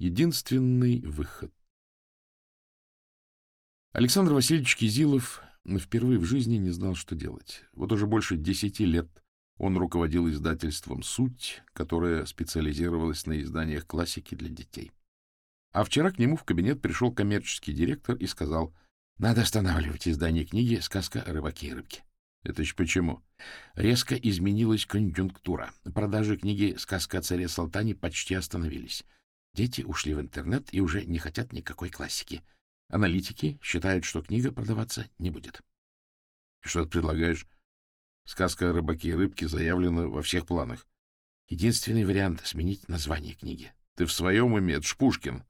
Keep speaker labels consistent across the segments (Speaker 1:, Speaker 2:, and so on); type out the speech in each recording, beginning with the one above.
Speaker 1: Единственный выход. Александр Васильевич Кизилов впервые в жизни не знал, что делать. Вот уже больше десяти лет он руководил издательством «Суть», которое специализировалось на изданиях классики для детей. А вчера к нему в кабинет пришел коммерческий директор и сказал, «Надо останавливать издание книги «Сказка о рыбаке и рыбке». Это еще почему? Резко изменилась конъюнктура. Продажи книги «Сказка о царе Салтане» почти остановились. Дети ушли в интернет и уже не хотят никакой классики. Аналитики считают, что книга продаваться не будет. Что ты предлагаешь? Сказка о рыбаке и рыбке заявлена во всех планах. Единственный вариант — сменить название книги. Ты в своем уме? Это Шпушкин.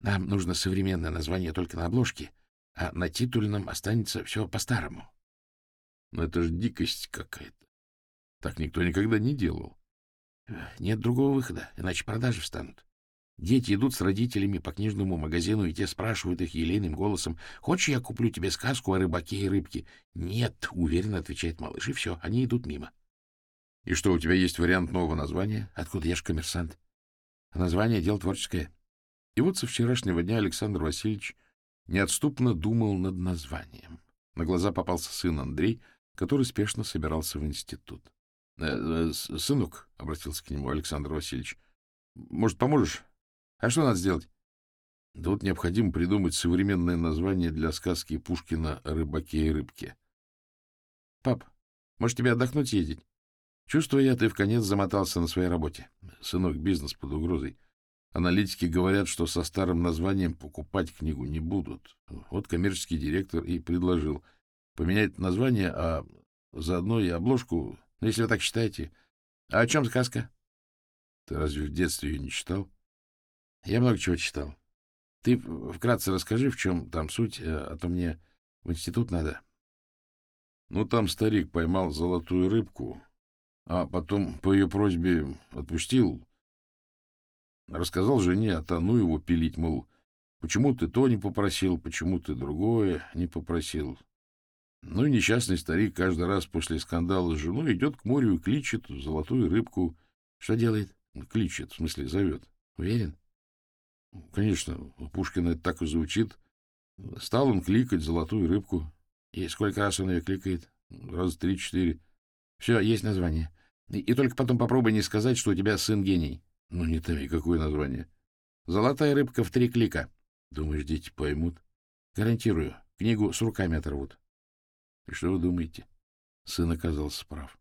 Speaker 1: Нам нужно современное название только на обложке, а на титульном останется все по-старому. Но это же дикость какая-то. Так никто никогда не делал. Нет другого выхода, иначе продажи встанут. Дети идут с родителями по книжному магазину, и те спрашивают их елейным голосом, «Хочешь, я куплю тебе сказку о рыбаке и рыбке?» «Нет», — уверенно отвечает малыш, и все, они идут мимо. «И что, у тебя есть вариант нового названия? Откуда я ж коммерсант?» «Название — дело творческое». И вот со вчерашнего дня Александр Васильевич неотступно думал над названием. На глаза попался сын Андрей, который спешно собирался в институт. «Э, э, — Сынок, — обратился к нему Александр Васильевич, — может, поможешь? А что надо сделать? Тут необходимо придумать современное название для сказки Пушкина о рыбаке и рыбке. Пап, может, тебе отдохнуть ездить? Чувствую я, ты в конец замотался на своей работе. Сынок, бизнес под угрозой. Аналитики говорят, что со старым названием покупать книгу не будут. Вот коммерческий директор и предложил поменять название, а заодно и обложку, если вы так считаете. А о чем сказка? Ты разве в детстве ее не читал? Я много чего читал. Ты вкратце расскажи, в чем там суть, э, а то мне в институт надо. Ну, там старик поймал золотую рыбку, а потом по ее просьбе отпустил. Рассказал жене, а та ну его пилить, мол, почему ты то не попросил, почему ты другое не попросил. Ну и несчастный старик каждый раз после скандала с женой идет к морю и кличет золотую рыбку. Что делает? Кличет, в смысле, зовет. Уверен? Конечно, у Пушкина это так и звучит. Стал он кликать золотую рыбку. И сколько раз он ее кликает? Раз три-четыре. Все, есть название. И, и только потом попробуй не сказать, что у тебя сын гений. Ну, не томи, какое название? Золотая рыбка в три клика. Думаешь, дети поймут? Гарантирую, книгу с руками оторвут. И что вы думаете? Сын оказался прав.